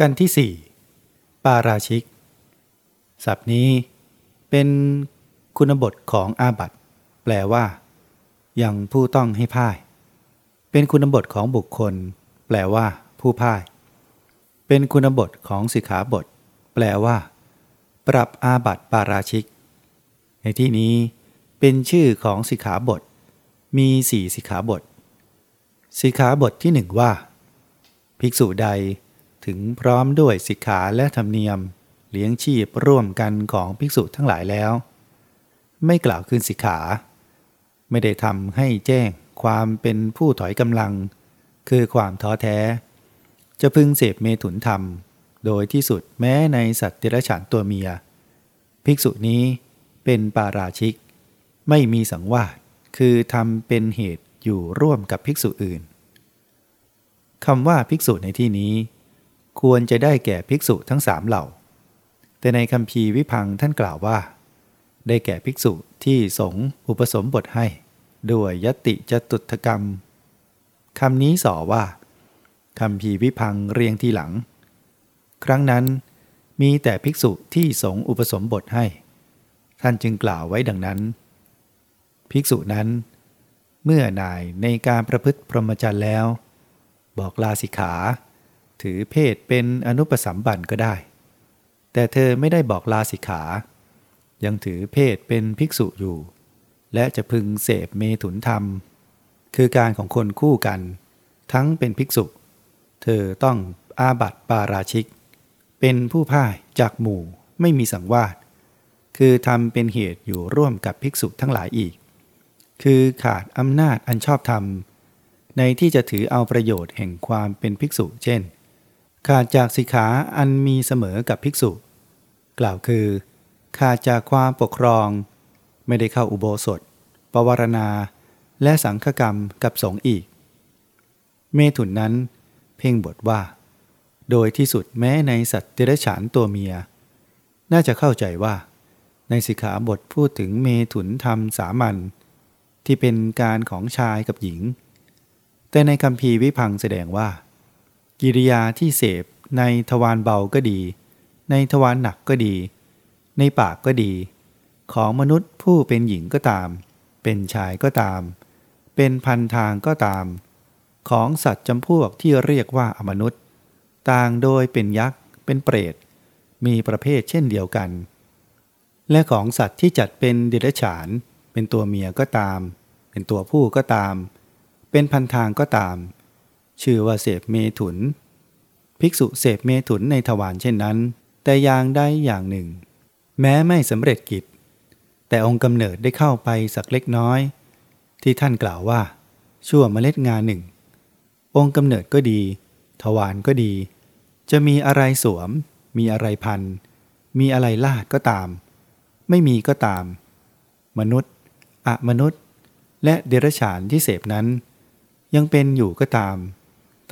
กันที่สี่ปาราชิก ศัพท์นี้เป็นคุณบทของอาบัตแปลว่า ยังผู้ต้องให้พ่าย เป็นคุณบทของบุคคล แปลว่า ผู้พ่าย เป็นคุณบทของสิกขาบท แปลว่า ปรับอาบัตปาราชิก ในที่นี้เป็นชื่อของสิกขาบท มีสี่สิกขาบท สิกขาบทที่หนึ่งว่า ภิกษุใด ถึงพร้อมด้วยสิกขาและธรรมเนียม เลี้ยงชีพร่วมกันของภิกษุทั้งหลายแล้ว ไม่กล่าวคืนสิกขา ไม่ได้ทำให้แจ้งความเป็นผู้ถอยกำลัง คือความท้อแท้ จะพึงเสพเมถุนธรรม โดยที่สุดแม้ในสัตว์เดรัจฉานตัวเมีย ภิกษุนี้เป็นปาราชิก ไม่มีสังวาสคือทำเป็นเหตุอยู่ร่วมกับภิกษุอื่นคำว่าภิกษุในที่นี้ ควรจะได้แก่ภิกษุทั้งสามเหล่า แต่ในคำพีวิพังท่านกล่าวว่า ได้แก่ภิกษุที่สงอุปสมบทให้ ด้วยยติจตุถกรรมคำนี้สอว่าคำพีวิพังเรียงที่หลัง ครั้งนั้นมีแต่ภิกษุที่สงอุปสมบทให้ ท่านจึงกล่าวไว้ดังนั้น ภิกษุนั้น เมื่อนายในการประพฤติพรหมจรรย์แล้ว บอกลาสิกขา ถือเพศเป็นอนุปสัมบันก็ได้ แต่เธอไม่ได้บอกลาสิกขา ยังถือเพศเป็นภิกษุอยู่ และจะพึงเสพเมถุนธรรม คือการของคนคู่กัน ทั้งเป็นภิกษุ เธอต้องอาบัติปาราชิก เป็นผู้พ่ายจากหมู่ไม่มีสังวาสคือทำเป็นเหตุอยู่ร่วมกับภิกษุทั้งหลายอีก คือขาดอำนาจอันชอบธรรม ในที่จะถือเอาประโยชน์แห่งความเป็นภิกษุ เช่น ขาดจากสิกขาอันมีเสมอกับภิกษุ กล่าวคือ ขาดจากความปกครอง ไม่ได้เข้าอุโบสถ ปวารณา และสังฆกรรมกับสงฆ์อีก เมถุนนั้น เพ่งบทว่า โดยที่สุดแม้ในสัตว์เดรัจฉานตัวเมีย น่าจะเข้าใจว่า ในสิกขาบทพูดถึงเมถุนธรรมสามัญที่เป็นการของชายกับหญิง แต่ในคำพีวิพังแสดงว่า กิริยาที่เสพในทวารเบาก็ดี ในทวารหนักก็ดี ในปากก็ดี ของมนุษย์ผู้เป็นหญิงก็ตาม เป็นชายก็ตาม เป็นพันทางก็ตาม ของสัตว์จำพวกที่เรียกว่าอมนุษย์ ต่างโดยเป็นยักษ์ เป็นเปรต มีประเภทเช่นเดียวกัน และของสัตว์ที่จัดเป็นเดรัจฉาน เป็นตัวเมียก็ตาม เป็นตัวผู้ก็ตาม เป็นพันทางก็ตาม ชื่อว่าเสพเมถุน ภิกษุเสพเมถุนในทวารเช่นนั้น แต่อย่างใดอย่างหนึ่ง แม้ไม่สำเร็จกิจ แต่องค์กำเนิดได้เข้าไปสักเล็กน้อย ที่ท่านกล่าวว่า ชั่วเมล็ดงานหนึ่ง องค์กำเนิดก็ดี ทวารก็ดี จะมีอะไรสวม มีอะไรพัน มีอะไรลาดก็ตาม ไม่มีก็ตาม มนุษย์อะมนุษย์ และเดรัจฉานที่เสพนั้นยังเป็นอยู่ก็ตาม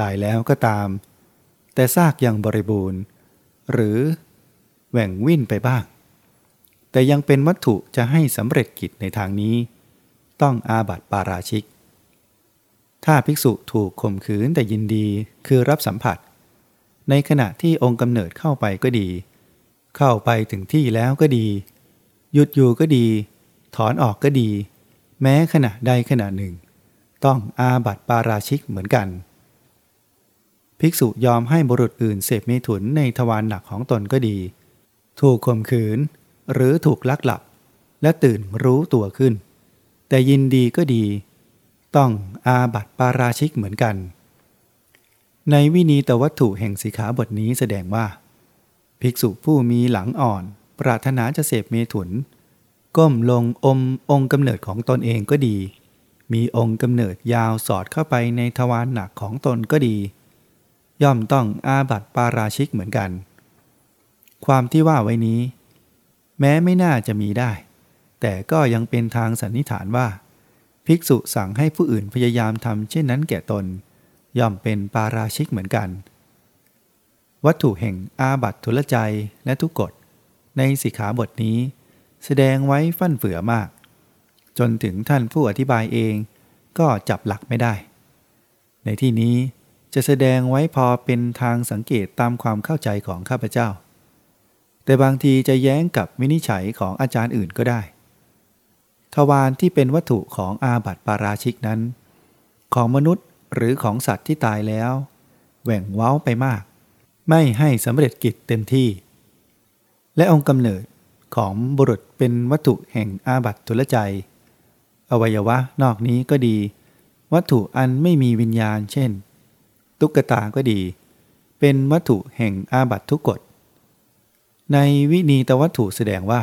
ตายแล้วก็ตาม แต่ซากยังบริบูรณ์ หรือแหว่งวิ่นไปบ้าง แต่ยังเป็นวัตถุจะให้สำเร็จกิจในทางนี้ ต้องอาบัติปาราชิก ถ้าภิกษุถูกข่มขืนแต่ยินดีคือรับสัมผัส ในขณะที่องค์กำเนิดเข้าไปก็ดี เข้าไปถึงที่แล้วก็ดี หยุดอยู่ก็ดี ถอนออกก็ดี แม้ขณะใดขณะหนึ่ง ต้องอาบัติปาราชิกเหมือนกัน ภิกษุยอมให้บุรุษอื่นเสพเมถุนในทวารหนักของตนก็ดี ถูกข่มขืน หรือถูกลักหลับ และตื่นรู้ตัวขึ้น แต่ยินดีก็ดี ต้องอาบัติปาราชิกเหมือนกัน ในวินีตวัตถุแห่งสีขาบทนี้แสดงว่า ภิกษุผู้มีหลังอ่อน ปรารถนาจะเสพเมถุน ก้มลงอมองค์กำเนิดของตนเองก็ดี มีองค์กำเนิดยาวสอดเข้าไปในทวารหนักของตนก็ดี ย่อมต้องอาบัติปาราชิกเหมือนกัน ความที่ว่าไว้นี้ แม้ไม่น่าจะมีได้ แต่ก็ยังเป็นทางสันนิษฐานว่า ภิกษุสั่งให้ผู้อื่นพยายามทำเช่นนั้นแก่ตน ย่อมเป็นปาราชิกเหมือนกัน วัตถุแห่งอาบัตทุลใจและทุกกฎในสิกขาบทนี้ แสดงไว้ฟั่นเฟือมาก จนถึงท่านผู้อธิบายเองก็จับหลักไม่ได้ ในที่นี้ จะแสดงไว้พอเป็นทางสังเกตตามความเข้าใจของข้าพเจ้า แต่บางทีจะแย้งกับวินิจฉัยของอาจารย์อื่นก็ได้ ทวารที่เป็นวัตถุของอาบัติปาราชิกนั้น ของมนุษย์หรือของสัตว์ที่ตายแล้ว แหว่งเว้าไปมาก ไม่ให้สำเร็จกิจเต็มที่ และองค์กำเนิดของบุรุษเป็นวัตถุแห่งอาบัติทุลใจ อวัยวะนอกนี้ก็ดี วัตถุอันไม่มีวิญญาณเช่น ตุ๊กตาก็ดี เป็นวัตถุแห่งอาบัตทุกกฎ ในวินีตวัตถุแสดงว่า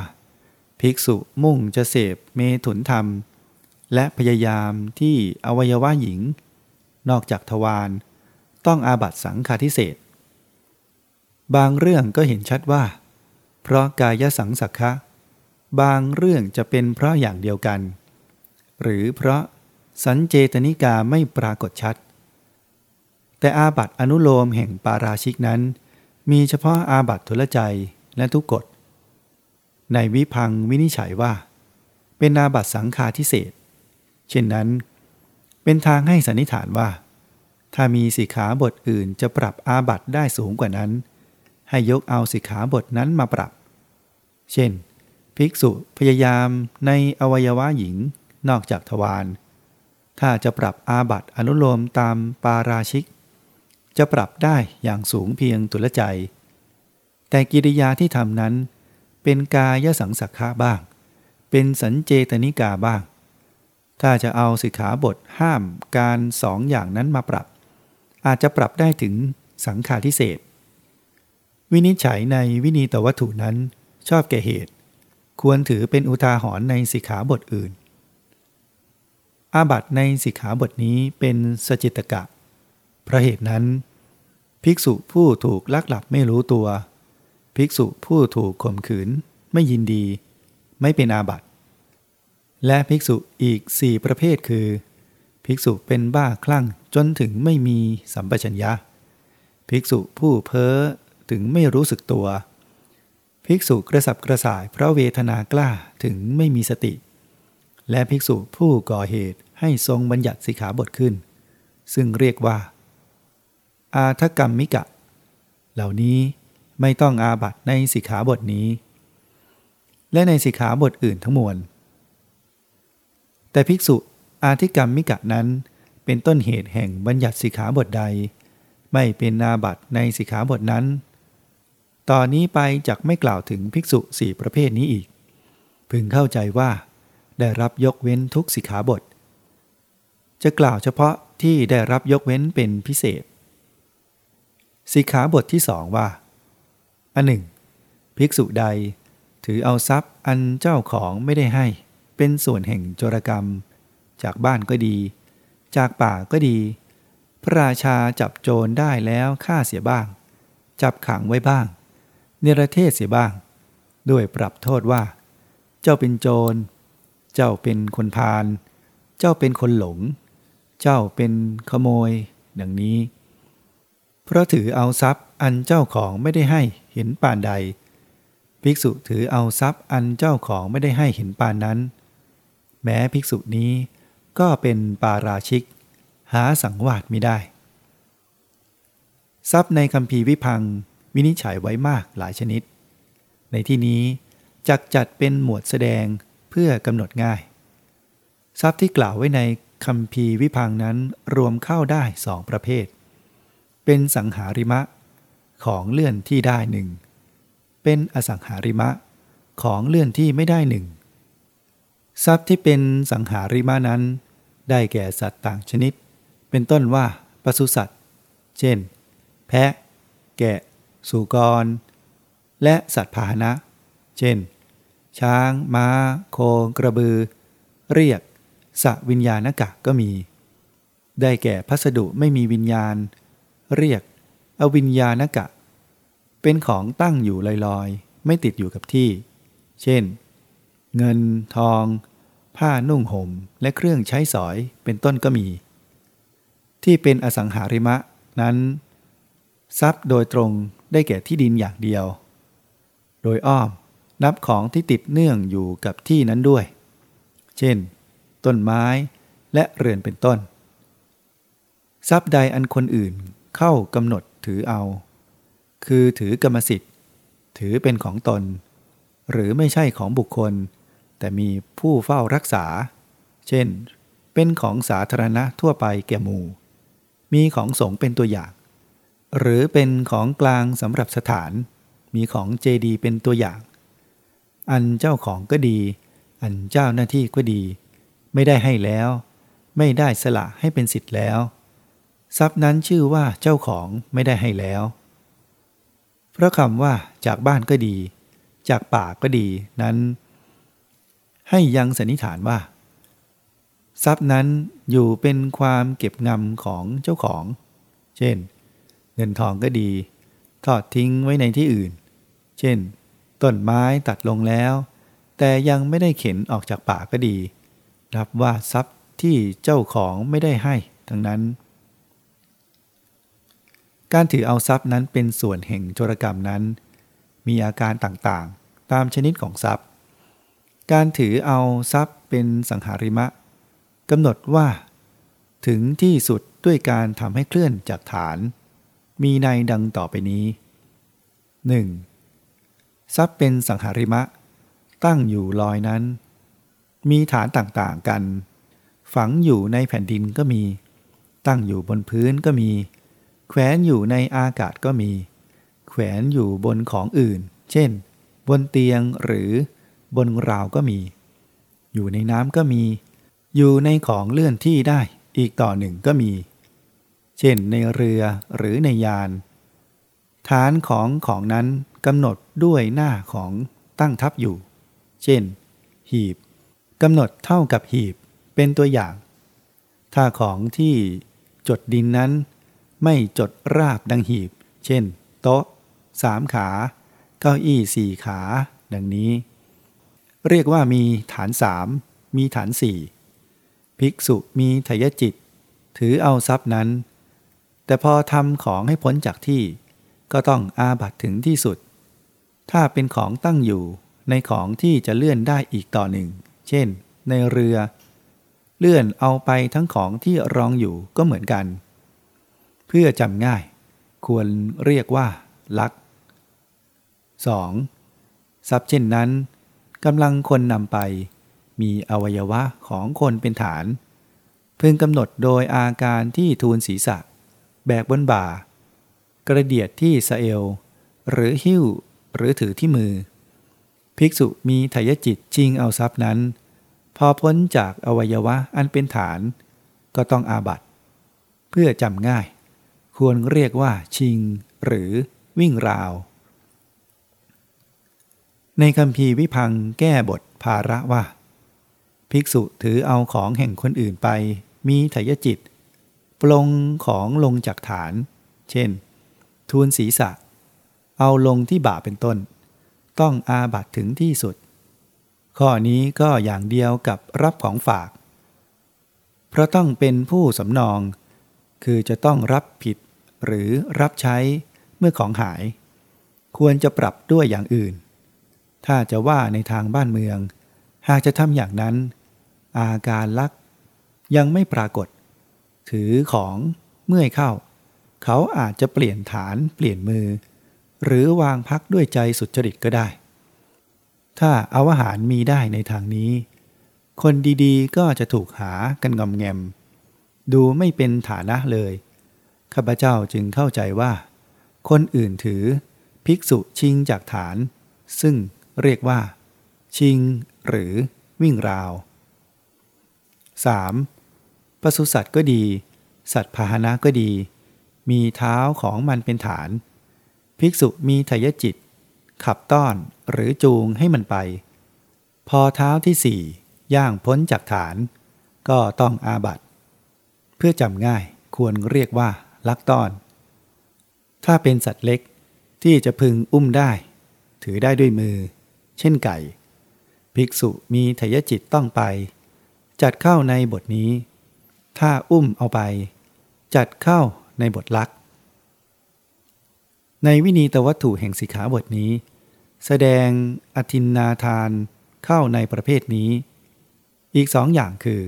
ภิกษุมุ่งจะเสพเมถุนธรรม และพยายามที่อวัยวะหญิง นอกจากทวารต้องอาบัตสังฆาทิเศษบางเรื่องก็เห็นชัดว่า เพราะกายสังสักขะบางเรื่องจะเป็นเพราะอย่างเดียวกัน หรือเพราะสัญเจตนิกาไม่ปรากฏชัด แต่อาบัตอนุโลมแห่งปาราชิกนั้น มีเฉพาะอาบัตทุลใจและทุกกฎ ในวิพังวินิจฉัยว่า เป็นอาบัตสังฆาทิเศษ เช่นนั้น เป็นทางให้สันนิษฐานว่า ถ้ามีสิขาบทอื่นจะปรับอาบัตได้สูงกว่านั้น ให้ยกเอาสิกขาบทนั้นมาปรับ เช่น ภิกษุพยายามในอวัยวะหญิงนอกจากทวารถ้าจะปรับอาบัตอนุโลมตามปาราชิก จะปรับได้อย่างสูงเพียงตุลใจ แต่กิริยาที่ทำนั้น เป็นกายสังสักขะบ้าง เป็นสัญเจตนิกาบ้าง ถ้าจะเอาสิกขาบทห้ามการสองอย่างนั้นมาปรับ อาจจะปรับได้ถึงสังฆาทิเศษวินิจฉัยในวินีตวัตถุนั้นชอบแก่เหตุ ควรถือเป็นอุทาหรณ์ในสิกขาบทอื่น อาบัตในสิกขาบทนี้เป็นสจิตกะ เพราะเหตุนั้น ภิกษุผู้ถูกลักหลับไม่รู้ตัว ภิกษุผู้ถูกข่มขืน ไม่ยินดี ไม่เป็นอาบัติ และภิกษุอีกสี่ประเภทคือ ภิกษุเป็นบ้าคลั่งจนถึงไม่มีสัมปชัญญะ ภิกษุผู้เพ้อถึงไม่รู้สึกตัว ภิกษุกระสับกระส่ายเพราะเวทนากล้าถึงไม่มีสติ และภิกษุผู้ก่อเหตุให้ทรงบัญญัติสิขาบทขึ้น ซึ่งเรียกว่า อาทกรรมมิกะ เหล่านี้ไม่ต้องอาบัตในสิกขาบทนี้ และในสิกขาบทอื่นทั้งมวล แต่ภิกษุอาธิกรรมมิกะนั้นเป็นต้นเหตุแห่งบัญญัติสิกขาบทใด ไม่เป็นอาบัตในสิกขาบทนั้นตอนนี้ไปจักไม่กล่าวถึงภิกษุสี่ประเภทนี้อีก พึงเข้าใจว่าได้รับยกเว้นทุกสิกขาบท จะกล่าวเฉพาะที่ได้รับยกเว้นเป็นพิเศษ สิกขาบทที่สองว่า อันหนึ่ง ภิกษุใด ถือเอาทรัพย์อันเจ้าของไม่ได้ให้ เป็นส่วนแห่งโจรกรรม จากบ้านก็ดี จากป่าก็ดี พระราชาจับโจรได้แล้วฆ่าเสียบ้าง จับขังไว้บ้าง เนรเทศเสียบ้าง ด้วยปรับโทษว่า เจ้าเป็นโจร เจ้าเป็นคนพาล เจ้าเป็นคนหลง เจ้าเป็นขโมย ดังนี้ เพราะถือเอาทรัพย์อันเจ้าของไม่ได้ให้เห็นปานใด ภิกษุถือเอาทรัพย์อันเจ้าของไม่ได้ให้เห็นปานนั้น แม้ภิกษุนี้ก็เป็นปาราชิก หาสังวาสไม่ได้ ทรัพย์ในคำพีวิพังวินิจฉัยไว้มากหลายชนิด ในที่นี้จักจัดเป็นหมวดแสดงเพื่อกำหนดง่าย ทรัพย์ที่กล่าวไว้ในคำพีวิพังนั้นรวมเข้าได้สองประเภท เป็นสังหาริมะ ของเลื่อนที่ได้หนึ่ง เป็นอสังหาริมะ ของเลื่อนที่ไม่ได้หนึ่ง ทรัพย์ที่เป็นสังหาริมะนั้น ได้แก่สัตว์ต่างชนิด เป็นต้นว่าปศุสัตว์ เช่น แพะ แกะ สุกร และสัตว์พาหนะ เช่น ช้าง ม้า โค กระบือ เรียกสวิญญาณกะก็มี ได้แก่พัสดุไม่มีวิญญาณ เรียก อวิญญาณกะ เป็นของตั้งอยู่ลอยๆ ไม่ติดอยู่กับที่ เช่น เงินทอง ผ้านุ่งหม่ม และเครื่องใช้สอยเป็นต้นก็มี ที่เป็นอสังหาริมะนั้น ทรัพย์โดยตรงได้แก่ที่ดินอย่างเดียว โดยอ้อมนับของที่ติดเนื่องอยู่กับที่นั้นด้วย เช่น ต้นไม้และเรือนเป็นต้น ทรัพย์ใดอันคนอื่น เข้ากำหนดถือเอา คือถือกรรมสิทธิ์ ถือเป็นของตน หรือไม่ใช่ของบุคคล แต่มีผู้เฝ้ารักษา เช่น เป็นของสาธารณะทั่วไปแก่หมู่ มีของสงฆ์เป็นตัวอย่าง หรือเป็นของกลางสำหรับสถาน มีของเจดีเป็นตัวอย่าง อันเจ้าของก็ดี อันเจ้าหน้าที่ก็ดี ไม่ได้ให้แล้ว ไม่ได้สละให้เป็นสิทธิ์แล้ว ทรัพย์นั้นชื่อว่าเจ้าของไม่ได้ให้แล้ว เพราะคำว่าจากบ้านก็ดี จากป่าก็ดีนั้น ให้ยังสันนิษฐานว่า ทรัพย์นั้นอยู่เป็นความเก็บงำของเจ้าของ เช่น เงินทองก็ดี ทอดทิ้งไว้ในที่อื่น เช่น ต้นไม้ตัดลงแล้ว แต่ยังไม่ได้เข็นออกจากป่าก็ดีนับว่าทรัพย์ที่เจ้าของไม่ได้ให้ทั้งนั้น การถือเอาทรัพย์นั้นเป็นส่วนแห่งโจรกรรมนั้น มีอาการต่างๆ ตามชนิดของทรัพย์ การถือเอาทรัพย์เป็นสังหาริมะกำหนดว่า ถึงที่สุดด้วยการทำให้เคลื่อนจากฐาน มีในดังต่อไปนี้ 1. ทรัพย์เป็นสังหาริมะ ตั้งอยู่ลอยนั้น มีฐานต่างๆกัน ฝังอยู่ในแผ่นดินก็มี ตั้งอยู่บนพื้นก็มี แขวนอยู่ในอากาศก็มี แขวนอยู่บนของอื่น เช่น บนเตียงหรือบนราวก็มี อยู่ในน้ำก็มี อยู่ในของเลื่อนที่ได้อีกต่อหนึ่งก็มี เช่นในเรือหรือในยาน ฐานของของนั้นกำหนดด้วยหน้าของตั้งทับอยู่ เช่น หีบกำหนดเท่ากับหีบเป็นตัวอย่าง ถ้าของที่จดดินนั้น ไม่จดราบดังหีบ เช่น โต๊ะสามขา เก้าอี้สี่ขา ดังนี้ เรียกว่ามีฐานสามมีฐานสี่ภิกษุมีทยจิต ถือเอาทรัพย์นั้น แต่พอทำของให้พ้นจากที่ ก็ต้องอาบัตถึงที่สุด ถ้าเป็นของตั้งอยู่ในของที่จะเลื่อนได้อีกต่อหนึ่ง เช่น ในเรือ เลื่อนเอาไปทั้งของที่รองอยู่ก็เหมือนกัน เพื่อจำง่าย ควรเรียกว่า ลัก 2. ทรัพย์เช่นนั้นกำลังคนนำไป มีอวัยวะของคนเป็นฐาน พึงกำหนดโดยอาการที่ทูลศีรษะ แบกบนบ่า กระเดียดที่สะเอว หรือหิ้วหรือถือที่มือ ภิกษุมีทยจิตชิงเอาทรัพย์นั้น พอพ้นจากอวัยวะอันเป็นฐาน ก็ต้องอาบัตเพื่อจำง่าย ควรเรียกว่าชิง หรือวิ่งราว ในคำพีวิพังแก้บทภาระว่า ภิกษุถือเอาของแห่งคนอื่นไป มีทยจิต ปลงของลงจากฐาน เช่น ทูลศีรษะ เอาลงที่บ่าเป็นต้น ต้องอาบัตถึงที่สุด ข้อนี้ก็อย่างเดียวกับรับของฝาก เพราะต้องเป็นผู้สำนองคือจะต้องรับผิด หรือรับใช้เมื่อของหาย ควรจะปรับด้วยอย่างอื่น ถ้าจะว่าในทางบ้านเมือง หากจะทำอย่างนั้น อาการลัก ยังไม่ปรากฏ ถือของเมื่อยเข้า เขาอาจจะเปลี่ยนฐานเปลี่ยนมือ หรือวางพักด้วยใจสุจริตก็ได้ ถ้าเอาอาหารมีได้ในทางนี้ คนดีๆก็จะถูกหากันงอมแงม ดูไม่เป็นฐานะเลย ข้าพเจ้าจึงเข้าใจว่า คนอื่นถือ ภิกษุชิงจากฐาน ซึ่งเรียกว่า ชิง หรือวิ่งราว 3. ปศุสัตว์ก็ดี สัตว์พาหนะก็ดี มีเท้าของมันเป็นฐาน ภิกษุมีทยจิต ขับต้อนหรือจูงให้มันไป พอเท้าที่สี่ย่างพ้นจากฐาน ก็ต้องอาบัตเพื่อจำง่ายควรเรียกว่า ลักต้อน ถ้าเป็นสัตว์เล็กที่จะพึงอุ้มได้ ถือได้ด้วยมือ เช่นไก่ ภิกษุมีทยจิตต้องไป จัดเข้าในบทนี้ ถ้าอุ้มเอาไป จัดเข้าในบทลัก ในวินีตวัตถุแห่งสิกขาบทนี้ แสดงอธินนาทานเข้าในประเภทนี้ อีกสองอย่างคือ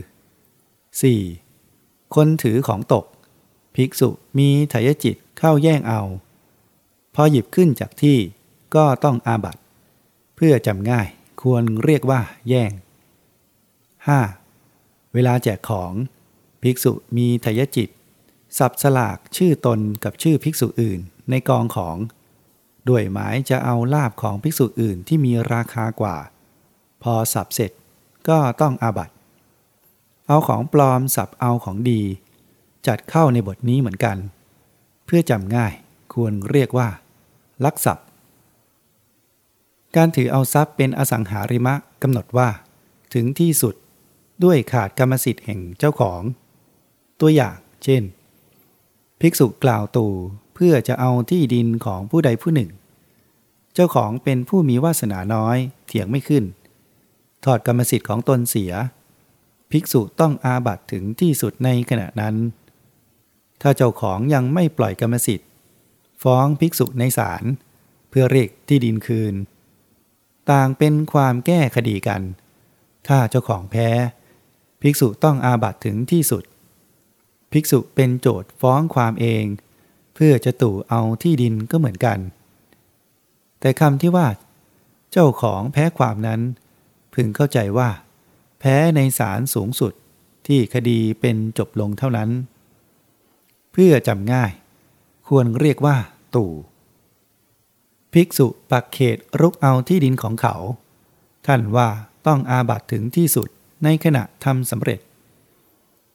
4. คนถือของตก ภิกษุมีไถยจิตเข้าแย่งเอา พอหยิบขึ้นจากที่ก็ต้องอาบัตเพื่อจำง่ายควรเรียกว่าแย่ง 5. เวลาแจกของภิกษุมีไถยจิต สับสลากชื่อตนกับชื่อภิกษุอื่นในกองของ ด้วยหมายจะเอาลาบของภิกษุอื่นที่มีราคากว่า พอสับเสร็จก็ต้องอาบัตเอาของปลอมสับเอาของดี จัดเข้าในบทนี้เหมือนกัน เพื่อจำง่ายควรเรียกว่า ลักทรัพย์ การถือเอาทรัพย์เป็นอสังหาริมะกำหนดว่า ถึงที่สุดด้วยขาดกรรมสิทธิ์แห่งเจ้าของ ตัวอย่างเช่น ภิกษุกล่าวตู่เพื่อจะเอาที่ดินของผู้ใดผู้หนึ่ง เจ้าของเป็นผู้มีวาสนาน้อยเถียงไม่ขึ้น ถอดกรรมสิทธิ์ของตนเสีย ภิกษุต้องอาบัตถึงที่สุดในขณะนั้น ถ้าเจ้าของยังไม่ปล่อยกรรมสิทธิ์ ฟ้องภิกษุในศาลเพื่อเรียกที่ดินคืน ต่างเป็นความแก้คดีกัน ถ้าเจ้าของแพ้ ภิกษุต้องอาบัตถึงที่สุด ภิกษุเป็นโจทย์ฟ้องความเอง เพื่อจะตู่เอาที่ดินก็เหมือนกัน แต่คำที่ว่า เจ้าของแพ้ความนั้น พึงเข้าใจว่า แพ้ในศาลสูงสุดที่คดีเป็นจบลงเท่านั้น เพื่อจำง่าย ควรเรียกว่า ตู่ ภิกษุปักเขตรุกเอาที่ดินของเขา ท่านว่าต้องอาบัตถึงที่สุดในขณะทำสำเร็จ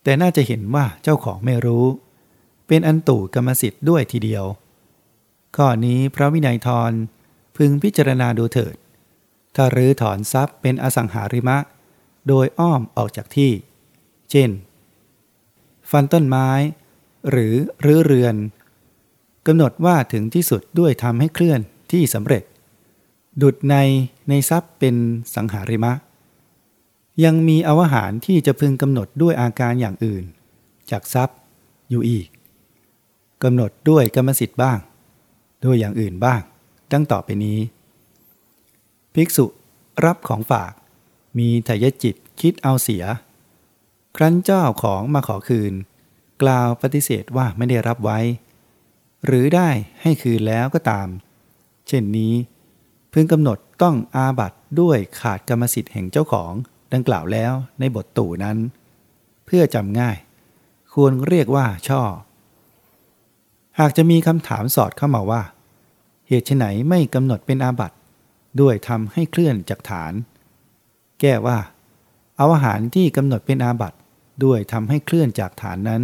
แต่น่าจะเห็นว่าเจ้าของไม่รู้ เป็นอันตู่กรรมสิทธิ์ด้วยทีเดียว ข้อนี้พระวินัยทรพึงพิจารณาดูเถิด ถ้ารื้อถอนทรัพย์เป็นอสังหาริมะ โดยอ้อมออกจากที่ เช่น ฟันต้นไม้ หรือรื้อเรือนกำหนดว่าถึงที่สุดด้วยทำให้เคลื่อนที่สำเร็จ ดุดในในทรัพย์เป็นสังหาริมะ ยังมีอวหารที่จะพึงกำหนดด้วยอาการอย่างอื่น จากทรัพย์อยู่อีกกำหนดด้วยกรรมสิทธิ์บ้าง ด้วยอย่างอื่นบ้าง ดังต่อไปนี้ ภิกษุรับของฝาก มีทายจิตคิดเอาเสีย ครั้นเจ้าของมาขอคืน กล่าวปฏิเสธว่าไม่ได้รับไว้ หรือได้ให้คืนแล้วก็ตาม เช่นนี้ พึงกำหนดต้องอาบัตด้วยขาดกรรมสิทธิ์แห่งเจ้าของ ดังกล่าวแล้วในบทตู่นั้น เพื่อจำง่าย ควรเรียกว่าช่อ หากจะมีคำถามสอดเข้ามาว่า เหตุไหนไม่กำหนดเป็นอาบัตด้วยทำให้เคลื่อนจากฐาน แก้ว่า เอาอาหารที่กำหนดเป็นอาบัตด้วยทำให้เคลื่อนจากฐานนั้น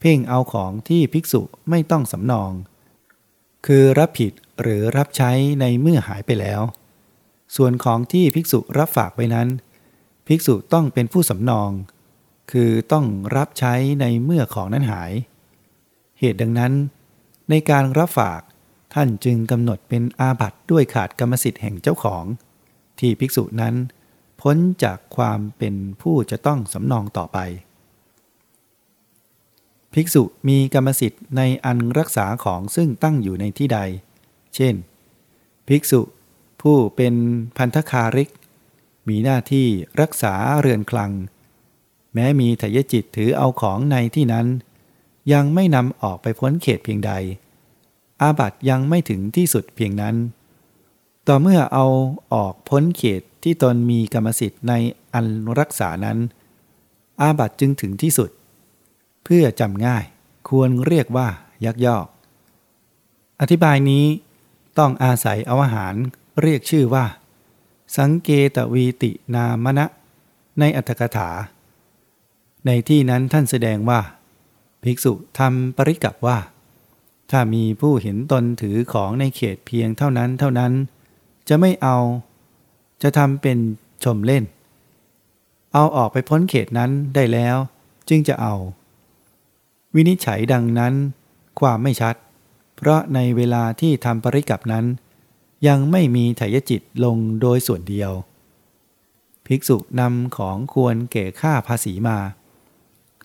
เพ่งเอาของที่ภิกษุไม่ต้องสำนอง คือรับผิดหรือรับใช้ในเมื่อหายไปแล้ว ส่วนของที่ภิกษุรับฝากไว้นั้น ภิกษุต้องเป็นผู้สำนอง คือต้องรับใช้ในเมื่อของนั้นหาย เหตุดังนั้น ในการรับฝากท่านจึงกำหนดเป็นอาบัตด้วยขาดกรรมสิทธิ์แห่งเจ้าของ ที่ภิกษุนั้น พ้นจากความเป็นผู้จะต้องสำนองต่อไป ภิกษุมีกรรมสิทธิ์ในอันรักษาของซึ่งตั้งอยู่ในที่ใด เช่น ภิกษุผู้เป็นพันธคาริก มีหน้าที่รักษาเรือนคลัง แม้มีทยจิตถือเอาของในที่นั้น ยังไม่นำออกไปพ้นเขตเพียงใด อาบัตยังไม่ถึงที่สุดเพียงนั้น ต่อเมื่อเอาออกพ้นเขตที่ตนมีกรรมสิทธิ์ในอันรักษานั้น อาบัตจึงถึงที่สุด เพื่อจำง่าย ควรเรียกว่ายักยอก อธิบายนี้ต้องอาศัยเอาอาหารเรียกชื่อว่า สังเกตวีตินามณะ ในอัตถกถา ในที่นั้นท่านแสดงว่า ภิกษุทำปริกับว่า ถ้ามีผู้เห็นตนถือของในเขตเพียงเท่านั้นเท่านั้น จะไม่เอา จะทำเป็นชมเล่น เอาออกไปพ้นเขตนั้นได้แล้ว จึงจะเอา วินิจฉัยดังนั้น ความไม่ชัด เพราะในเวลาที่ทำปริกับนั้น ยังไม่มีไถยจิตลงโดยส่วนเดียว ภิกษุนำของควรเก่ค่าภาษีมา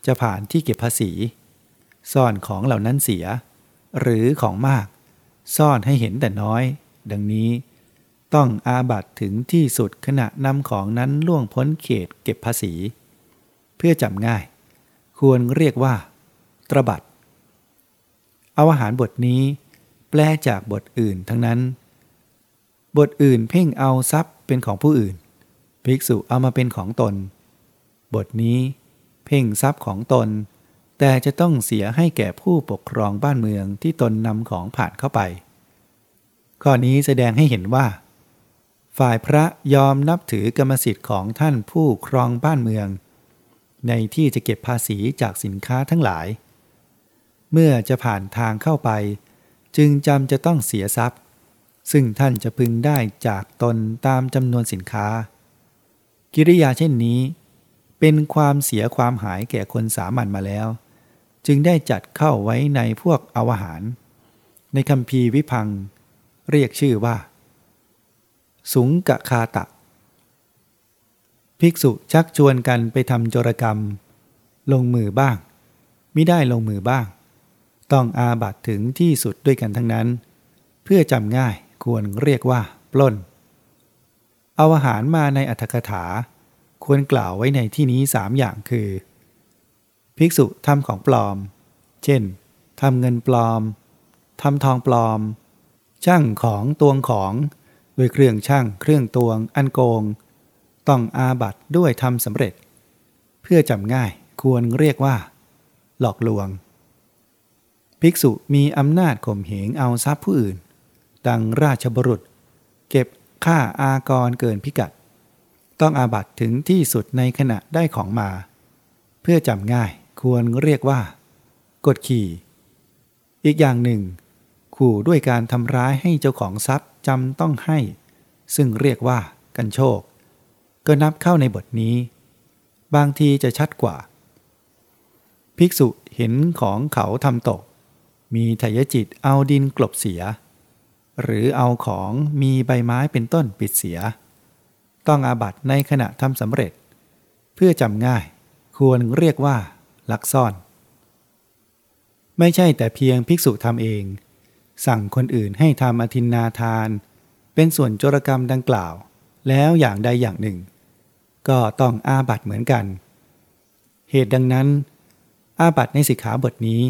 จะผ่านที่เก็บภาษี ซ่อนของเหล่านั้นเสีย หรือของมาก ซ่อนให้เห็นแต่น้อย ดังนี้ ต้องอาบัตถึงที่สุดขณะนำของนั้นล่วงพ้นเขตเก็บภาษี เพื่อจำง่าย ควรเรียกว่า รบัดเอาอาหารบทนี้ แปลจากบทอื่นทั้งนั้น บทอื่นเพ่งเอาทรัพย์เป็นของผู้อื่น ภิกษุเอามาเป็นของตน บทนี้ เพ่งทรัพย์ของตน แต่จะต้องเสียให้แก่ผู้ปกครองบ้านเมืองที่ตนนำของผ่านเข้าไป ข้อนี้แสดงให้เห็นว่า ฝ่ายพระยอมนับถือกรรมสิทธิ์ของท่านผู้ครองบ้านเมือง ในที่จะเก็บภาษีจากสินค้าทั้งหลาย เมื่อจะผ่านทางเข้าไป จึงจำจะต้องเสียทรัพย์ ซึ่งท่านจะพึงได้จากตนตามจำนวนสินค้า กิริยาเช่นนี้ เป็นความเสียความหายแก่คนสามัญมาแล้ว จึงได้จัดเข้าไว้ในพวกอวหาร ในคำพีวิพัง เรียกชื่อว่า สุงกะคาตะ ภิกษุชักชวนกันไปทำโจรกรรม ลงมือบ้าง ไม่ได้ลงมือบ้าง ต้องอาบัตถึงที่สุดด้วยกันทั้งนั้น เพื่อจำง่ายควรเรียกว่า ปล้น เอาอาหารมาในอัธกถา ควรกล่าวไว้ในที่นี้สามอย่างคือ ภิกษุทำของปลอม เช่นทำเงินปลอมทำทองปลอม ช่างของตวงของด้วยเครื่องช่างเครื่องตวง อันโกง ต้องอาบัตด้วยทำสำเร็จ เพื่อจำง่ายควรเรียกว่า หลอกลวง ภิกษุมีอำนาจข่มเหงเอาทรัพย์ผู้อื่น ดังราชบรุษ เก็บค่าอากรเกินพิกัด ต้องอาบัตถึงที่สุดในขณะได้ของมา เพื่อจำง่ายควรเรียกว่า กดขี่ อีกอย่างหนึ่ง ขู่ด้วยการทำร้ายให้เจ้าของทรัพย์จำต้องให้ ซึ่งเรียกว่ากันโชค ก็นับเข้าในบทนี้ บางทีจะชัดกว่า ภิกษุเห็นของเขาทำตก มีทยจิตเอาดินกลบเสีย หรือเอาของมีใบไม้เป็นต้นปิดเสีย ต้องอาบัตในขณะทำสำเร็จ เพื่อจำง่ายควรเรียกว่า ลักซ่อน ไม่ใช่แต่เพียงภิกษุทำเอง สั่งคนอื่นให้ทำอธินนาทาน เป็นส่วนโจรกรรมดังกล่าว แล้วอย่างใดอย่างหนึ่ง ก็ต้องอาบัตเหมือนกัน เหตุดังนั้น อาบัตในสิกขาบทนี้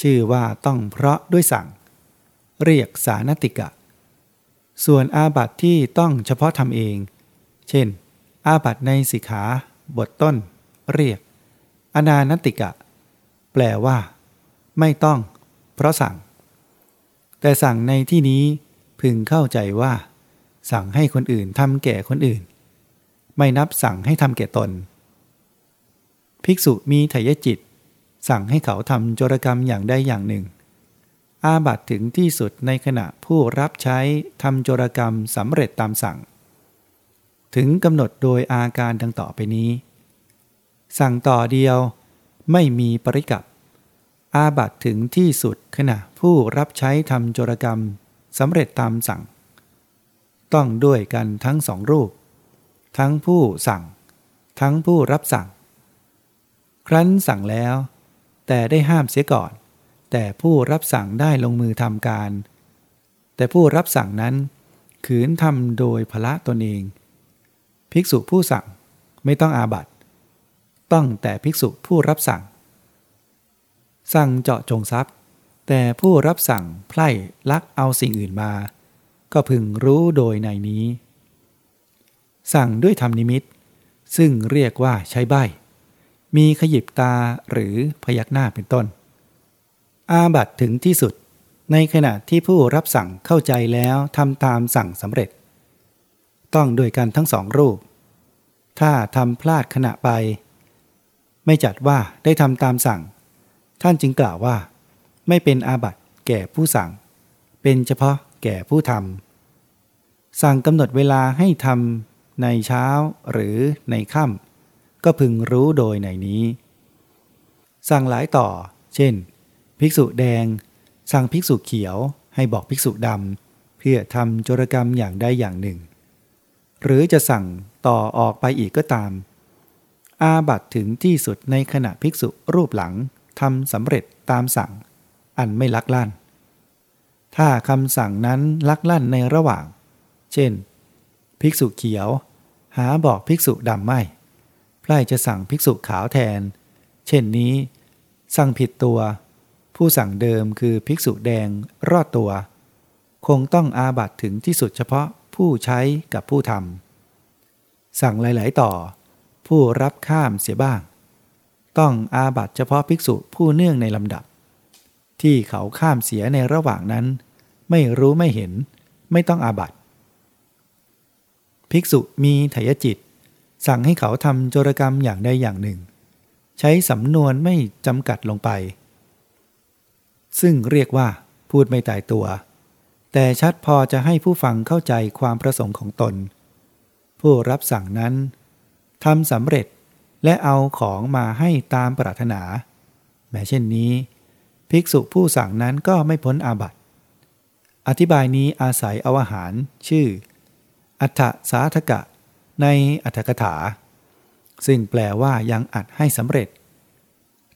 ชื่อว่าต้องเพราะด้วยสั่ง เรียกสานติกะ ส่วนอาบัตที่ต้องเฉพาะทำเอง เช่น อาบัตในสิกขาบทต้น เรียก อนานติกะ แปลว่า ไม่ต้อง เพราะสั่ง แต่สั่งในที่นี้พึงเข้าใจว่า สั่งให้คนอื่นทำแก่คนอื่น ไม่นับสั่งให้ทำแก่ตน ภิกษุมีไถยจิต สั่งให้เขาทำโจรกรรมอย่างใดอย่างหนึ่ง อาบัตถึงที่สุดในขณะผู้รับใช้ทำโจรกรรมสำเร็จตามสั่ง ถึงกำหนดโดยอาการดังต่อไปนี้ สั่งต่อเดียวไม่มีปริกับ อาบัตถึงที่สุดขณะผู้รับใช้ทำโจรกรรมสำเร็จตามสั่ง ต้องด้วยกันทั้งสองรูป ทั้งผู้สั่ง ทั้งผู้รับสั่ง ครั้นสั่งแล้ว แต่ได้ห้ามเสียก่อน แต่ผู้รับสั่งได้ลงมือทำการ แต่ผู้รับสั่งนั้น ขืนทำโดยพละตนเอง ภิกษุผู้สั่งไม่ต้องอาบัตต้องแต่ภิกษุผู้รับสั่ง สั่งเจาะจงทรัพย์ แต่ผู้รับสั่งไพร่ลักเอาสิ่งอื่นมา ก็พึงรู้โดยในนี้ สั่งด้วยธรรมนิมิต ซึ่งเรียกว่าใช้ใบ มีขยิบตาหรือพยักหน้าเป็นต้น อาบัตถึงที่สุด ในขณะที่ผู้รับสั่งเข้าใจแล้วทำตามสั่งสำเร็จ ต้องด้วยกันทั้งสองรูป ถ้าทำพลาดขณะไป ไม่จัดว่าได้ทำตามสั่ง ท่านจึงกล่าวว่า ไม่เป็นอาบัติแก่ผู้สั่ง เป็นเฉพาะแก่ผู้ทำสั่งกำหนดเวลาให้ทำในเช้าหรือในค่ำ ก็พึงรู้โดยในนี้ สั่งหลายต่อ เช่น ภิกษุแดง สั่งภิกษุเขียว ให้บอกภิกษุดำเพื่อทำจรกรรมอย่างใดอย่างหนึ่ง หรือจะสั่งต่อออกไปอีกก็ตาม อาบัตถึงที่สุดในขณะภิกษุรูปหลังทำสำเร็จตามสั่ง อันไม่ลักลั่น ถ้าคำสั่งนั้นลักลั่นในระหว่าง เช่น ภิกษุเขียว หาบอกภิกษุดำไม่ ใกล้จะสั่งภิกษุขาวแทน เช่นนี้ สั่งผิดตัว ผู้สั่งเดิมคือภิกษุแดงรอดตัว คงต้องอาบัตถึงที่สุดเฉพาะผู้ใช้กับผู้ทำสั่งหลาย ๆ ต่อ ผู้รับข้ามเสียบ้าง ต้องอาบัตเฉพาะภิกษุผู้เนื่องในลำดับ ที่เขาข้ามเสียในระหว่างนั้น ไม่รู้ไม่เห็น ไม่ต้องอาบัตภิกษุมีไถยจิต สั่งให้เขาทำโจรกรรมอย่างใดอย่างหนึ่ง ใช้สำนวนไม่จำกัดลงไป ซึ่งเรียกว่าพูดไม่ตายตัว แต่ชัดพอจะให้ผู้ฟังเข้าใจความประสงค์ของตน ผู้รับสั่งนั้นทำสำเร็จและเอาของมาให้ตามปรารถนา แม้เช่นนี้ ภิกษุผู้สั่งนั้นก็ไม่พ้นอาบัติ อธิบายนี้อาศัยเอาอาหารชื่อ อัฏฐสาธกะ ในอัฏฐกถา ซึ่งแปลว่ายังอัดให้สำเร็จ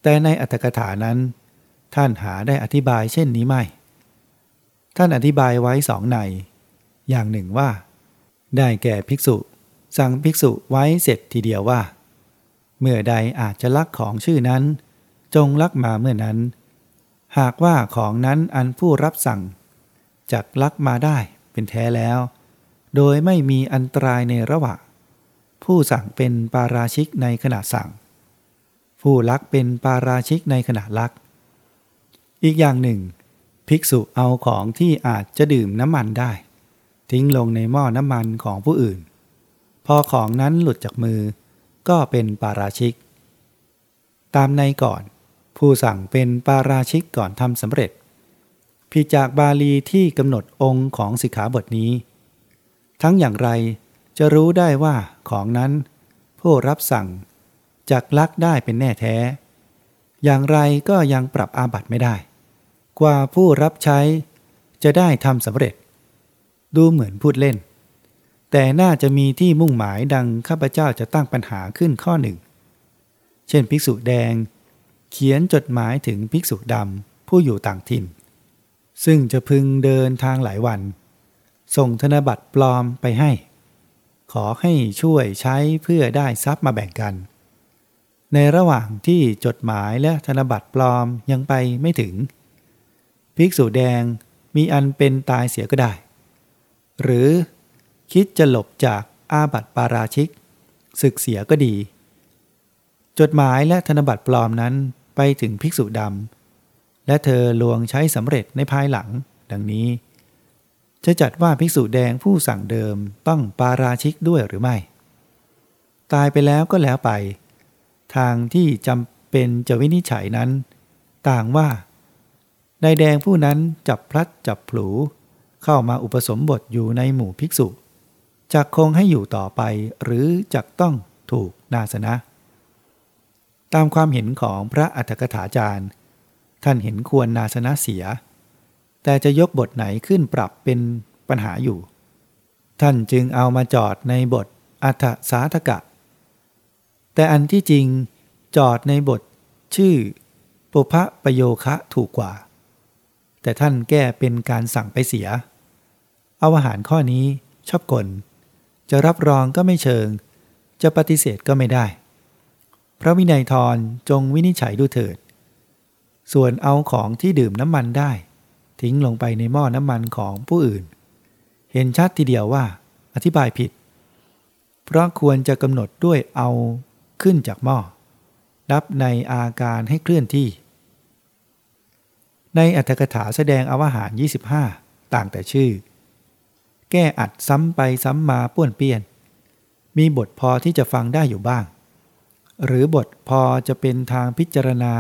แต่ในอัฏฐกถานั้น ท่านหาได้อธิบายเช่นนี้ไม่ ท่านอธิบายไว้สองใน อย่างหนึ่งว่า ได้แก่ภิกษุ สั่งภิกษุไว้เสร็จทีเดียวว่า เมื่อใดอาจจะลักของชื่อนั้น จงลักมาเมื่อนั้น หากว่าของนั้นอันผู้รับสั่งจักลักมาได้เป็นแท้แล้ว โดยไม่มีอันตรายในระหว่าง ผู้สั่งเป็นปาราชิกในขณะสั่ง ผู้ลักเป็นปาราชิกในขณะลัก อีกอย่างหนึ่ง ภิกษุเอาของที่อาจจะดื่มน้ำมันได้ ทิ้งลงในหม้อน้ำมันของผู้อื่น พอของนั้นหลุดจากมือ ก็เป็นปาราชิก ตามในก่อน ผู้สั่งเป็นปาราชิกก่อนทำสำเร็จผิดจากบาลีที่กำหนดองค์ของสิกขาบทนี้ ทั้งอย่างไร จะรู้ได้ว่าของนั้น ผู้รับสั่งจักลักได้เป็นแน่แท้ อย่างไรก็ยังปรับอาบัติไม่ได้ กว่าผู้รับใช้จะได้ทำสำเร็จ ดูเหมือนพูดเล่น แต่น่าจะมีที่มุ่งหมายดังข้าพเจ้าจะตั้งปัญหาขึ้นข้อหนึ่ง เช่นภิกษุแดง เขียนจดหมายถึงภิกษุดำผู้อยู่ต่างถิ่น ซึ่งจะพึงเดินทางหลายวัน ส่งธนบัตรปลอมไปให้ ขอให้ช่วยใช้เพื่อได้ทรัพย์มาแบ่งกัน ในระหว่างที่จดหมายและธนบัตรปลอมยังไปไม่ถึง ภิกษุแดงมีอันเป็นตายเสียก็ได้ หรือคิดจะหลบจากอาบัติปาราชิก ศึกเสียก็ดี จดหมายและธนบัตรปลอมนั้นไปถึงภิกษุดำและเธอลวงใช้สำเร็จในภายหลังดังนี้ จะจัดว่าภิกษุแดงผู้สั่งเดิมต้องปาราชิกด้วยหรือไม่ ตายไปแล้วก็แล้วไป ทางที่จำเป็นจะวินิจฉัยนั้น ต่างว่านายแดงผู้นั้นจับพลัดจับผูเข้ามาอุปสมบทอยู่ในหมู่ภิกษุจักคงให้อยู่ต่อไปหรือจักต้องถูกนาสนะ ตามความเห็นของพระอัฏฐกถาจารย์ ท่านเห็นควรนาสนะเสีย แต่จะยกบทไหนขึ้นปรับเป็นปัญหาอยู่ ท่านจึงเอามาจอดในบทอัฏฐสาธกะ แต่อันที่จริงจอดในบทชื่อปุพะประโยคะถูกกว่า แต่ท่านแก้เป็นการสั่งไปเสีย เอาอาหารข้อนี้ชอบกล จะรับรองก็ไม่เชิง จะปฏิเสธก็ไม่ได้ พระวินัยทรจงวินิจฉัยดูเถิด ส่วนเอาของที่ดื่มน้ำมันได้ ทิ้งลงไปในหม้อน้ำมันของผู้อื่น เห็นชัดทีเดียวว่าอธิบายผิด เพราะควรจะกำหนดด้วยเอาขึ้นจากหม้อนับในอาการให้เคลื่อนที่ ในอัตถกถาแสดงอวหาร 25 ต่างแต่ชื่อ แก้อัดซ้ำไปซ้ำมาป้วนเปี้ยน มีบทพอที่จะฟังได้อยู่บ้าง หรือบทพอจะเป็นทางพิจารณา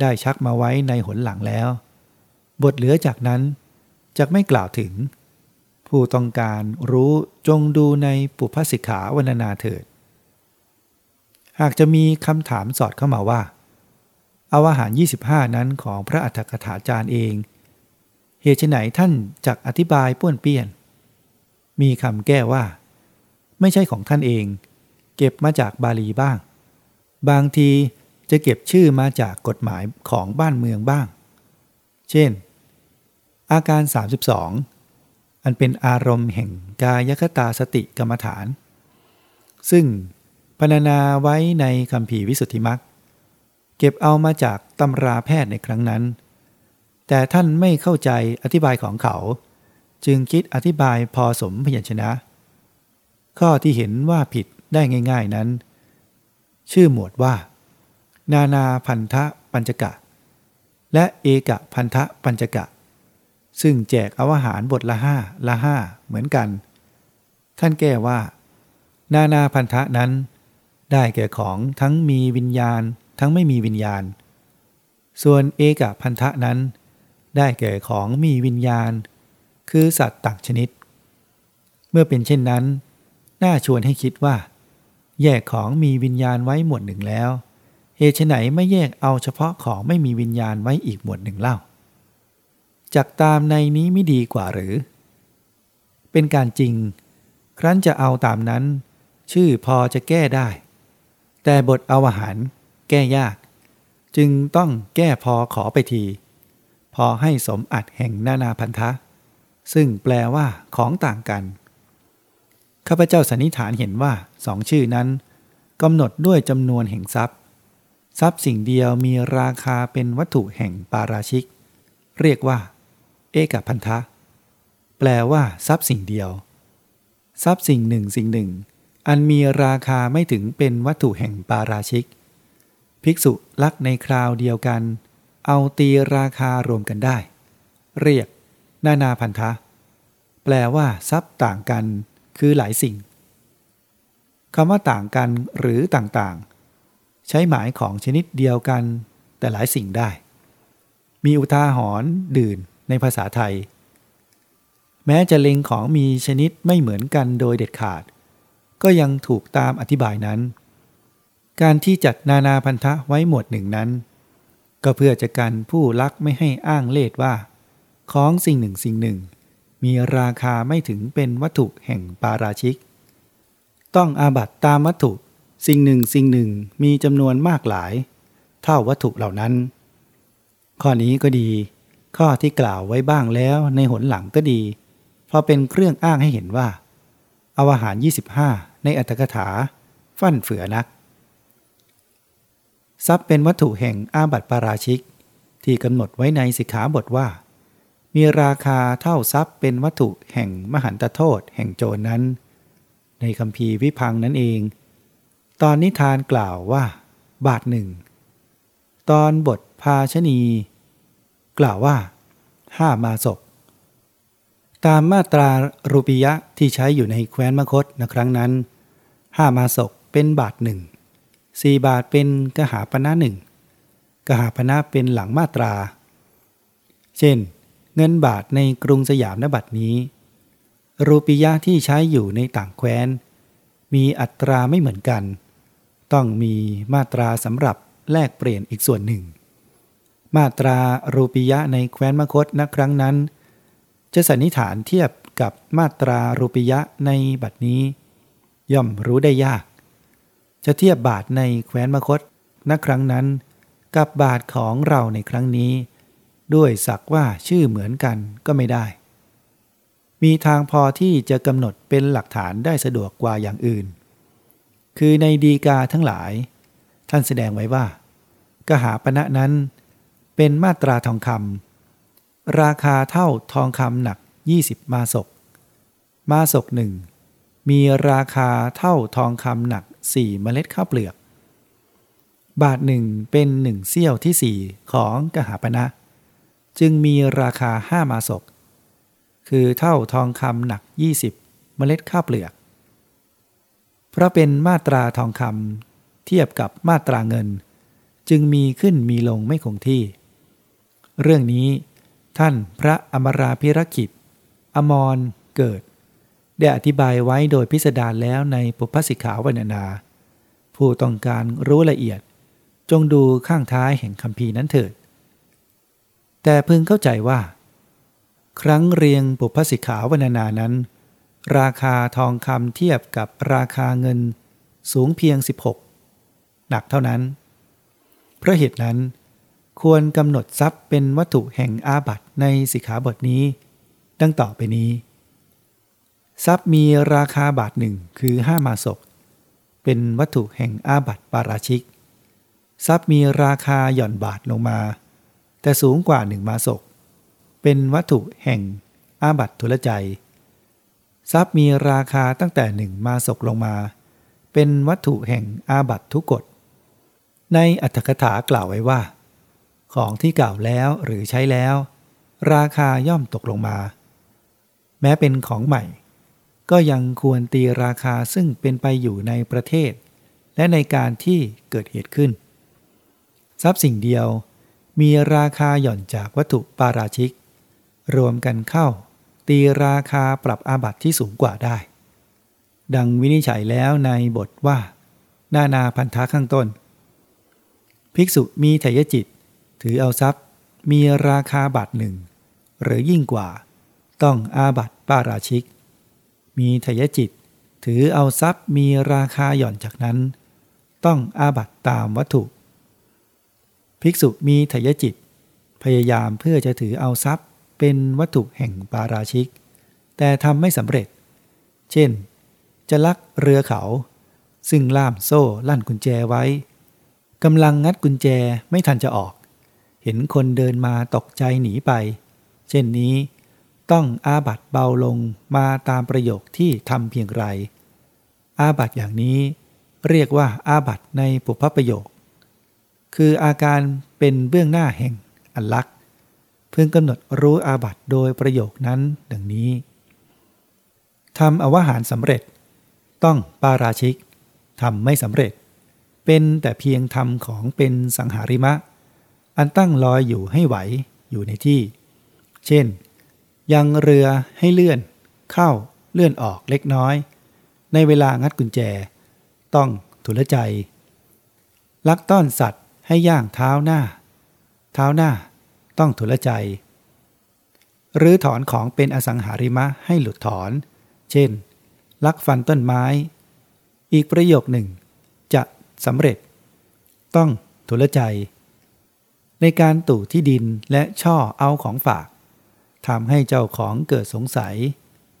ได้ชักมาไว้ในหนหลังแล้ว บทเหลือจากนั้นจะไม่กล่าวถึง ผู้ต้องการรู้จงดูในปุพสิกขาวันนาเถิด หากจะมีคำถามสอดเข้ามาว่าอาอาหาร 25 นั้นของพระอัฏฐกถาจารย์เอง เหตุไหนท่านจักอธิบายป้วนเปี้ยน มีคำแก้ว่า ไม่ใช่ของท่านเอง เก็บมาจากบาลีบ้าง บางทีจะเก็บชื่อมาจากกฎหมายของบ้านเมืองบ้าง เช่น อาการ 32 อันเป็นอารมณ์แห่งกายคตาสติกรรมฐาน ซึ่งพรรณนาไว้ในคำภีวิสุทธิมักเก็บเอามาจากตำราแพทย์ในครั้งนั้น แต่ท่านไม่เข้าใจอธิบายของเขา จึงคิดอธิบายพอสมพยัญชนะ ข้อที่เห็นว่าผิดได้ง่ายๆนั้น ชื่อหมวดว่า นานาพันธะปัญจกะ และเอกพันธะปัญจกะ ซึ่งแจกอวหารบทละห้าละห้าเหมือนกัน ท่านแก้ว่า นานาพันธะนั้น ได้แก่ของทั้งมีวิญญาณ ทั้งไม่มีวิญญาณ ส่วนเอกพันธะนั้น ได้แก่ของมีวิญญาณ คือสัตว์ต่างชนิด เมื่อเป็นเช่นนั้น น่าชวนให้คิดว่า แยกของมีวิญญาณไว้หมวดหนึ่งแล้วเหตุไหนไม่แยกเอาเฉพาะของไม่มีวิญญาณไว้อีกหมวดหนึ่งเล่า จากตามในนี้ไม่ดีกว่าหรือ เป็นการจริง ครั้นจะเอาตามนั้น ชื่อพอจะแก้ได้ แต่บทเอาอาหาร แก้ยาก จึงต้องแก้พอขอไปที พอให้สมอัดแห่งนานาพันธะ ซึ่งแปลว่าของต่างกันข้าพเจ้าสันนิษฐานเห็นว่าสองชื่อนั้นกำหนดด้วยจำนวนแห่งทรัพย์ ทรัพย์สิ่งเดียวมีราคาเป็นวัตถุแห่งปาราชิก เรียกว่า เอกพันธะ แปลว่าทรัพย์สิ่งเดียว ทรัพย์สิ่งหนึ่งสิ่งหนึ่ง อันมีราคาไม่ถึงเป็นวัตถุแห่งปาราชิก ภิกษุลักในคราวเดียวกัน เอาตีราคารวมกันได้ เรียก นานาพันธะ แปลว่า ทรัพย์ต่างกัน คือหลายสิ่งคำว่าต่างกันหรือต่างๆ ใช้หมายของชนิดเดียวกัน แต่หลายสิ่งได้ มีอุทาหรณ์ดื่น ในภาษาไทย แม้จะเล็งของมีชนิดไม่เหมือนกันโดยเด็ดขาด ก็ยังถูกตามอธิบายนั้น การที่จัดนานาพันธะไว้หมวดหนึ่งนั้น ก็เพื่อจะกันผู้ลักไม่ให้อ้างเลทว่า ของสิ่งหนึ่งสิ่งหนึ่ง มีราคาไม่ถึงเป็นวัตถุแห่งปาราชิก ต้องอาบัตตามวัตถุสิ่งหนึ่งสิ่งหนึ่งมีจำนวนมากหลาย เท่าวัตถุเหล่านั้น ข้อนี้ก็ดี ข้อที่กล่าวไว้บ้างแล้วในหนหลังก็ดี พอเป็นเครื่องอ้างให้เห็นว่าอวหาร 25 ในอัตถกถา ฟั่นเฟือนัก ทรัพย์เป็นวัตถุแห่งอาบัติปาราชิก ที่กำหนดไว้ในสิกขาบทว่า มีราคาเท่าทรัพย์เป็นวัตถุแห่งมหันตโทษแห่งโจรนั้น ในคำพีวิพังนั้นเอง ตอนนิทานกล่าวว่า บาทหนึ่ง ตอนบทภาชนี กล่าวว่าห้ามาศก ตามมาตรารูปียะที่ใช้อยู่ในแคว้นมคตในครั้งนั้นห้ามาศกเป็นบาทหนึ่งสี่บาทเป็นกหาปณะหนึ่งกหาปณะเป็นหลังมาตรา เช่น เงินบาทในกรุงสยามนบัตนี้ รูปียะที่ใช้อยู่ในต่างแคว้น มีอัตราไม่เหมือนกัน ต้องมีมาตราสำหรับแลกเปลี่ยนอีกส่วนหนึ่ง มาตรารูปียะในแคว้นมคตณครั้งนั้น จะสันนิษฐานเทียบกับมาตรารูปียะในบัตรนี้ ย่อมรู้ได้ยาก จะเทียบบาทในแคว้นมคตณครั้งนั้น กับบาทของเราในครั้งนี้ ด้วยสักว่าชื่อเหมือนกันก็ไม่ได้ มีทางพอที่จะกำหนดเป็นหลักฐานได้สะดวกกว่าอย่างอื่น คือในดีกาทั้งหลาย ท่านแสดงไว้ว่า กหาปณะนั้น เป็นมาตราทองคำราคาเท่าทองคำหนัก 20 มาศก มาศกหนึ่งมีราคาเท่าทองคำหนักสี่เมล็ดข้าวเปลือก บาทหนึ่งเป็นหนึ่งเสี้ยวที่สี่ของกหาปณะจึงมีราคาห้ามาศก คือเท่าทองคำหนัก 20 เมล็ดข้าวเปลือก เพราะเป็นมาตราทองคำเทียบกับมาตราเงิน จึงมีขึ้นมีลงไม่คงที่ เรื่องนี้ ท่านพระอมราพิรกิจ อมรเกิด ได้อธิบายไว้โดยพิสดารแล้วในปุพพสิกขาวันนา ผู้ต้องการรู้ละเอียด จงดูข้างท้ายแห่งคำพีนั้นเถิด แต่พึงเข้าใจว่า ครั้งเรียงปุพพสิกขาวันนานั้น ราคาทองคำเทียบกับราคาเงินสูงเพียง 16 หนักเท่านั้น เพราะเหตุนั้น ควรกำหนดทรัพย์เป็นวัตถุแห่งอาบัตในสิกขาบทนี้ ดังต่อไปนี้ ทรัพย์มีราคาบาทหนึ่งคือห้ามาศกเป็นวัตถุแห่งอาบัตปาราชิก ทรัพย์มีราคาหย่อนบาทลงมา แต่สูงกว่าหนึ่งมาศกเป็นวัตถุแห่งอาบัตทุลใจ ทรัพย์มีราคาตั้งแต่หนึ่งมาศกลงมา เป็นวัตถุแห่งอาบัตทุกฎในอัตถกถากล่าวไว้ว่า ของที่เก่าแล้วหรือใช้แล้ว ราคาย่อมตกลงมา แม้เป็นของใหม่ ก็ยังควรตีราคาซึ่งเป็นไปอยู่ในประเทศ และในการที่เกิดเหตุขึ้น ทรัพย์สิ่งเดียวมีราคาหย่อนจากวัตถุปาราชิก รวมกันเข้า ตีราคาปรับอาบัติที่สูงกว่าได้ ดังวินิจฉัยแล้วในบทว่า นานาพันธะข้างต้น ภิกษุมีไถยจิต ถือเอาทรัพย์มีราคาบัตรหนึ่ง หรือยิ่งกว่า ต้องอาบัติปาราชิก มีไถยจิต ถือเอาทรัพย์มีราคาหย่อนจากนั้น ต้องอาบัติตามวัตถุ ภิกษุมีทยจิต พยายามเพื่อจะถือเอาทรัพย์เป็นวัตถุแห่งปาราชิก แต่ทำไม่สำเร็จ เช่น จะลักเรือเขา ซึ่งล่ามโซ่ลั่นกุญแจไว้กำลังงัดกุญแจไม่ทันจะออก เห็นคนเดินมาตกใจหนีไป เช่นนี้ ต้องอาบัตเบาลงมาตามประโยคที่ทำเพียงไร อาบัตอย่างนี้ เรียกว่าอาบัตในปุพพประโยค คืออาการเป็นเบื้องหน้าแห่งอันลักษ์เพื่อกำหนดรู้อาบัตโดยประโยคนั้นดังนี้ทำอวหารสำเร็จ ต้องปาราชิกทำไม่สำเร็จ เป็นแต่เพียงทำของเป็นสังหาริมะ อันตั้งลอยอยู่ให้ไหวอยู่ในที่ เช่น ยังเรือให้เลื่อน เข้าเลื่อนออกเล็กน้อย ในเวลางัดกุญแจ ต้องทุลใจ ลักต้อนสัตว์ให้ย่างเท้าหน้า เท้าหน้า ต้องทุลใจ หรือถอนของเป็นอสังหาริมะให้หลุดถอน เช่น ลักฟันต้นไม้ อีกประโยคหนึ่ง จะสำเร็จ ต้องทุลใจ ในการตู่ที่ดินและช่อเอาของฝากทำให้เจ้าของเกิดสงสัย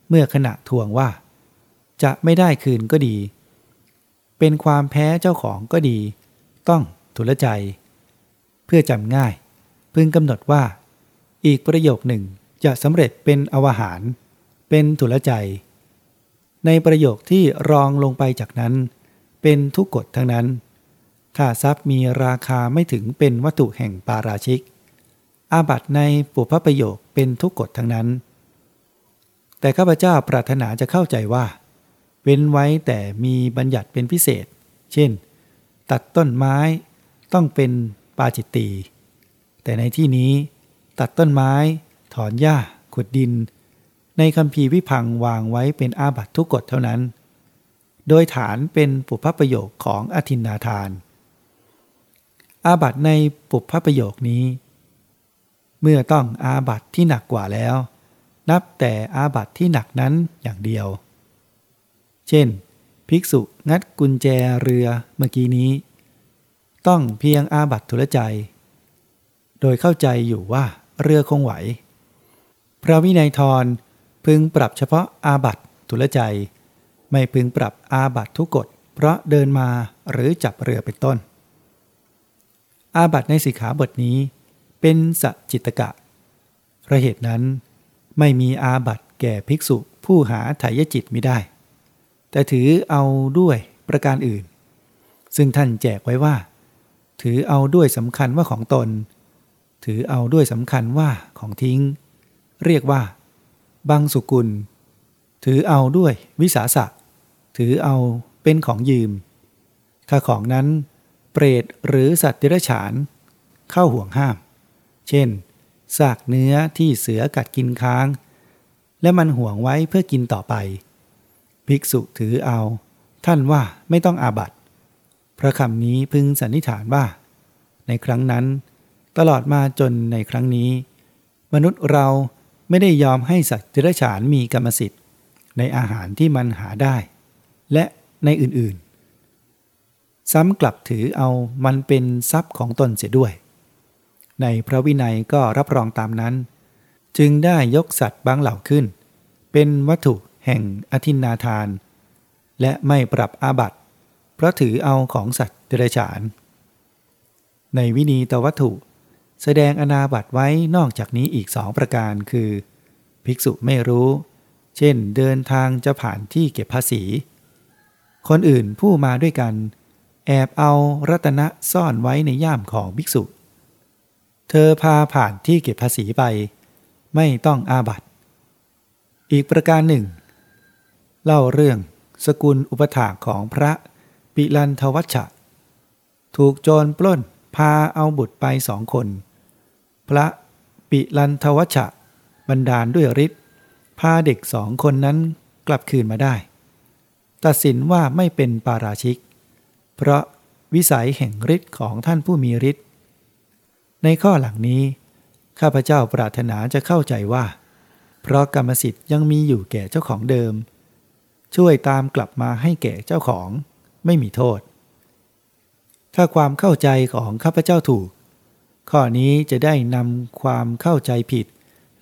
เมื่อขณะทวงว่า จะไม่ได้คืนก็ดี เป็นความแพ้เจ้าของก็ดี ต้องทุลใจ เพื่อจำง่าย พึงกำหนดว่า อีกประโยคหนึ่งจะสำเร็จเป็นอวหาร เป็นทุลใจ ในประโยคที่รองลงไปจากนั้น เป็นทุกกฎทั้งนั้น ถ้าทรัพย์มีราคาไม่ถึงเป็นวัตถุแห่งปาราชิก อาบัตในปุพพประโยคเป็นทุกกฎทั้งนั้น แต่ข้าพเจ้าปรารถนาจะเข้าใจว่า เว้นไว้แต่มีบัญญัติเป็นพิเศษ เช่น ตัดต้นไม้ต้องเป็นปาจิตตีแต่ในที่นี้ ตัดต้นไม้ ถอนหญ้าขุดดิน ในคำพีวิพังวางไว้เป็นอาบัตทุกกฎเท่านั้น โดยฐานเป็นปุพพประโยคของอธินนาทาน อาบัตในปุพพประโยคนี้ เมื่อต้องอาบัตที่หนักกว่าแล้ว นับแต่อาบัตที่หนักนั้นอย่างเดียว เช่น ภิกษุงัดกุญแจเรือเมื่อกี้นี้ ต้องเพียงอาบัตทุลใจ โดยเข้าใจอยู่ว่าเรือคงไหว พระวินัยทรพึงปรับเฉพาะอาบัตทุลใจ ไม่พึงปรับอาบัตทุกกฎเพราะเดินมาหรือจับเรือเป็นต้น อาบัตในสิกขาบทนี้ เป็นสัจจิตกะเพราะเหตุนั้น ไม่มีอาบัตแก่ภิกษุผู้หาไถยจิตไม่ได้ แต่ถือเอาด้วยประการอื่น ซึ่งท่านแจกไว้ว่า ถือเอาด้วยสำคัญว่าของตน ถือเอาด้วยสำคัญว่าของทิ้ง เรียกว่าบังสุกุล ถือเอาด้วยวิสาสะ ถือเอาเป็นของยืม ถ้าของนั้น เปรตหรือสัตว์เดรัจฉาน เข้าห่วงห้าม เช่นซากเนื้อที่เสือกัดกินค้าง และมันห่วงไว้เพื่อกินต่อไป ภิกษุถือเอา ท่านว่าไม่ต้องอาบัติ พระคำนี้พึงสันนิษฐานว่า ในครั้งนั้น ตลอดมาจนในครั้งนี้ มนุษย์เราไม่ได้ยอมให้สัตว์เดรัจฉานมีกรรมสิทธิ์ ในอาหารที่มันหาได้ และในอื่นๆ ซ้ำกลับถือเอามันเป็นทรัพย์ของตนเสียด้วย ในพระวินัยก็รับรองตามนั้น จึงได้ยกสัตว์บางเหล่าขึ้น เป็นวัตถุแห่งอธินาทาน และไม่ปรับอาบัติ เพราะถือเอาของสัตว์เดรัจฉาน ในวินีตวัตถุ แสดงอนาบัตไว้นอกจากนี้อีกสองประการคือ ภิกษุไม่รู้ เช่นเดินทางจะผ่านที่เก็บภาษี คนอื่นผู้มาด้วยกัน แอบเอารัตนะซ่อนไว้ในย่ามของภิกษุ เธอพาผ่านที่เก็บภาษีไป ไม่ต้องอาบัตอีกประการหนึ่ง เล่าเรื่องสกุลอุปถาของพระปิลันทวัชชะ ถูกโจรปล้นพาเอาบุตรไปสองคน พระปิลันทวัชชะบันดาลด้วยฤทธิ์พาเด็กสองคนนั้นกลับคืนมาได้ ตัดสินว่าไม่เป็นปาราชิก เพราะวิสัยแห่งฤทธิ์ของท่านผู้มีฤทธิ์ในข้อหลังนี้ ข้าพเจ้าปรารถนาจะเข้าใจว่า เพราะกรรมสิทธิ์ยังมีอยู่แก่เจ้าของเดิม ช่วยตามกลับมาให้แก่เจ้าของ ไม่มีโทษ ถ้าความเข้าใจของข้าพเจ้าถูก ข้อนี้จะได้นำความเข้าใจผิด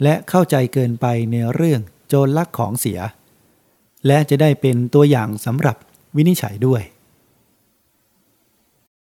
และเข้าใจเกินไปในเรื่องโจรลักของเสีย และจะได้เป็นตัวอย่างสำหรับวินิจฉัยด้วย